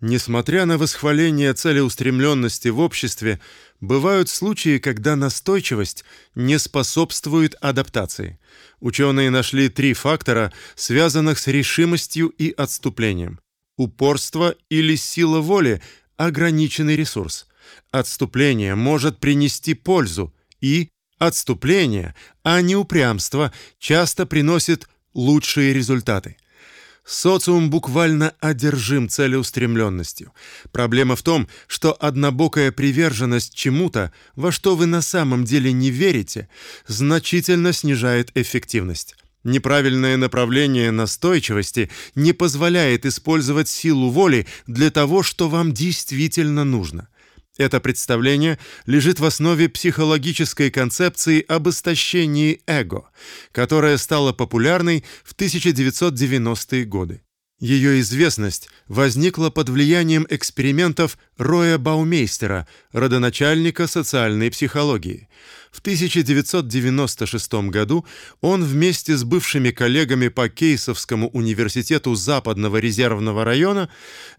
Несмотря на восхваление целеустремленности в обществе, бывают случаи, когда настойчивость не способствует адаптации. Ученые нашли три фактора, связанных с решимостью и отступлением. Упорство или сила воли ограниченный ресурс. Отступление может принести пользу, и отступление, а не упрямство, часто приносит лучшие результаты. Социум буквально одержим целеустремленностью. Проблема в том, что однобокая приверженность чему-то, во что вы на самом деле не верите, значительно снижает эффективность. Неправильное направление настойчивости не позволяет использовать силу воли для того, что вам действительно нужно. Это представление лежит в основе психологической концепции об истощении эго, которая стала популярной в 1990-е годы. Ее известность возникла под влиянием экспериментов Роя Баумейстера, родоначальника социальной психологии. В 1996 году он вместе с бывшими коллегами по Кейсовскому университету Западного резервного района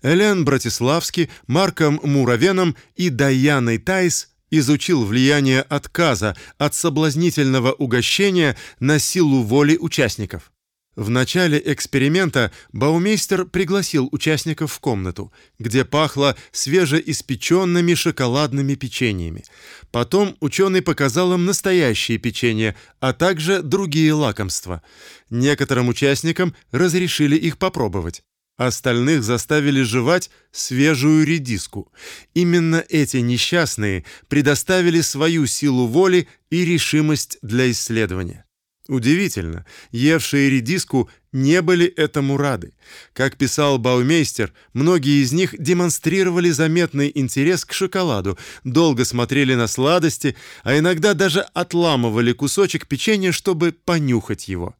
Элен Братиславски, Марком Муравеном и Даяной Тайс изучил влияние отказа от соблазнительного угощения на силу воли участников. В начале эксперимента Баумейстер пригласил участников в комнату, где пахло свежеиспеченными шоколадными печеньями. Потом ученый показал им настоящие печенья, а также другие лакомства. Некоторым участникам разрешили их попробовать. Остальных заставили жевать свежую редиску. Именно эти несчастные предоставили свою силу воли и решимость для исследования. Удивительно, евшие редиску не были этому рады. Как писал Баумейстер, многие из них демонстрировали заметный интерес к шоколаду, долго смотрели на сладости, а иногда даже отламывали кусочек печенья, чтобы понюхать его.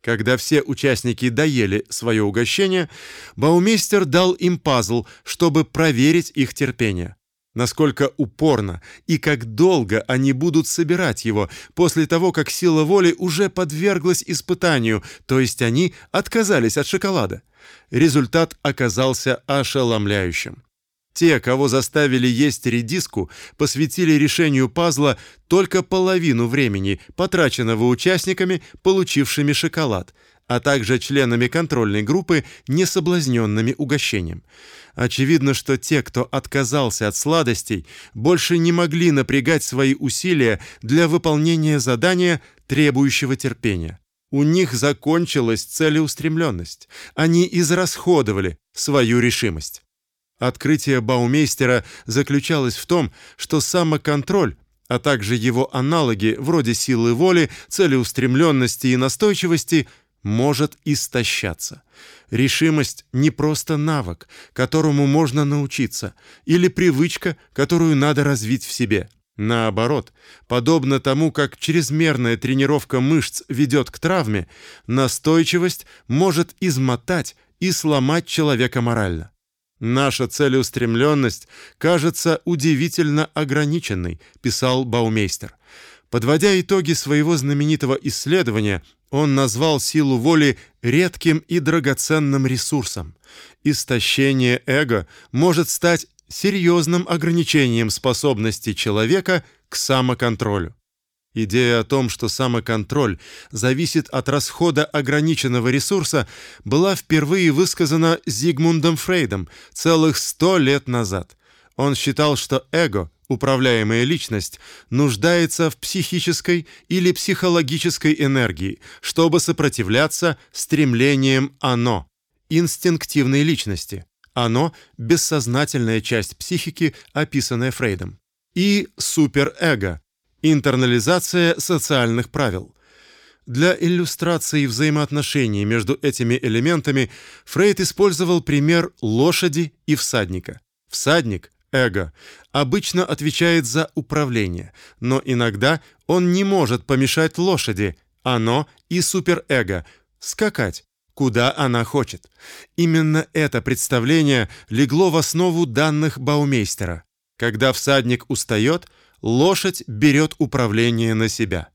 Когда все участники доели свое угощение, Баумейстер дал им пазл, чтобы проверить их терпение насколько упорно и как долго они будут собирать его после того, как сила воли уже подверглась испытанию, то есть они отказались от шоколада. Результат оказался ошеломляющим. Те, кого заставили есть редиску, посвятили решению пазла только половину времени, потраченного участниками, получившими шоколад, а также членами контрольной группы, не соблазненными угощением. Очевидно, что те, кто отказался от сладостей, больше не могли напрягать свои усилия для выполнения задания, требующего терпения. У них закончилась целеустремленность. Они израсходовали свою решимость. Открытие Баумейстера заключалось в том, что самоконтроль, а также его аналоги вроде силы воли, целеустремленности и настойчивости может истощаться. Решимость не просто навык, которому можно научиться, или привычка, которую надо развить в себе. Наоборот, подобно тому, как чрезмерная тренировка мышц ведет к травме, настойчивость может измотать и сломать человека морально. Наша целеустремленность кажется удивительно ограниченной, писал Баумейстер. Подводя итоги своего знаменитого исследования, он назвал силу воли редким и драгоценным ресурсом. Истощение эго может стать серьезным ограничением способности человека к самоконтролю. Идея о том, что самоконтроль зависит от расхода ограниченного ресурса, была впервые высказана Зигмундом Фрейдом целых сто лет назад. Он считал, что эго управляемая личность нуждается в психической или психологической энергии, чтобы сопротивляться стремлениям оно, инстинктивной личности. Оно бессознательная часть психики, описанная Фрейдом. И суперэго, интернализация социальных правил. Для иллюстрации взаимоотношений между этими элементами Фрейд использовал пример лошади и всадника. Всадник эго обычно отвечает за управление, но иногда он не может помешать лошади, оно и суперэго скакать куда она хочет. Именно это представление легло в основу данных Баумейстера. Когда всадник устает, лошадь берет управление на себя.